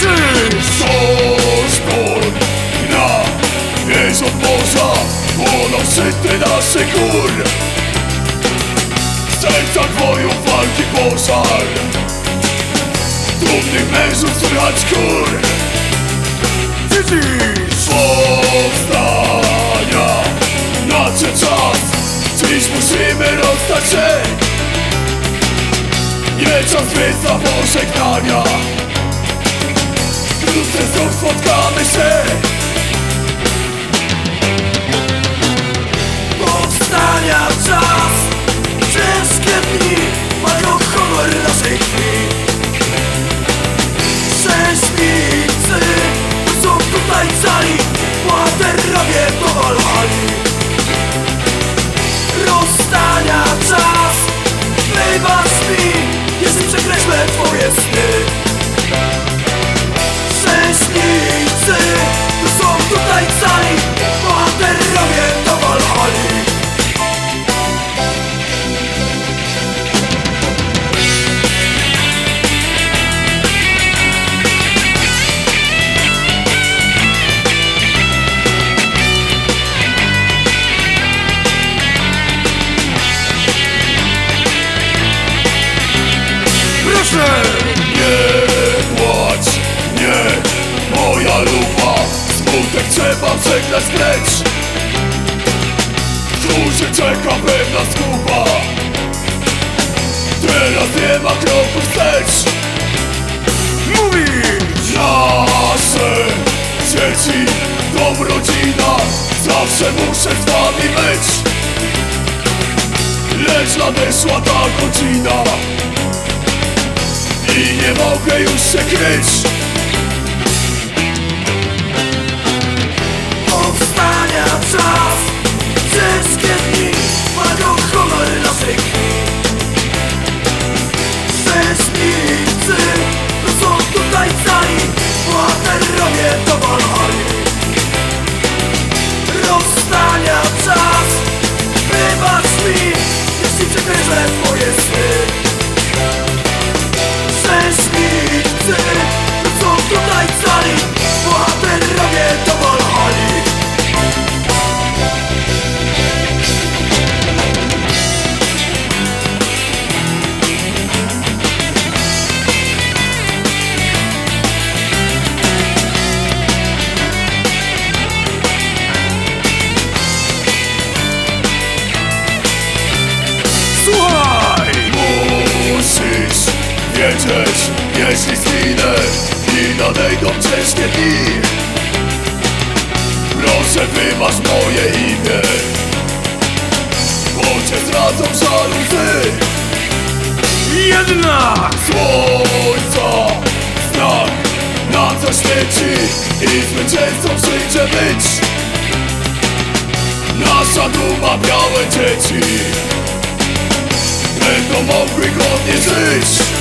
Słyszysz? Soszpor na wieś od morza Płoną szczyty naszych gór. W sercach walki pożar. Dumnych mężów słychać kur Widzisz? Powstania. Nadszedł czas Dziś musimy rozstać się. Nie czas wyza pożegnania. Wkrótce znów spotkamy się Nie płacz, nie. Moja lupa Smutek trzeba przegnać precz Którzy czeka pewna skupa. Teraz nie ma kroku wstecz. Mówisz! Nasze dzieci, dom, rodzina Zawsze muszę z wami być. Lecz nadeszła ta godzina I nie mogę już się kryć wiedzieć, jeśli zginę I nadejdą ciężkie dni. Proszę wybacz moje imię Bo cię zdradzą żal łzy Jednak! Słońca znak na co świeci I zwycięzcą przyjdzie być. Nasza duma, białe dzieci Będą mogły godnie żyć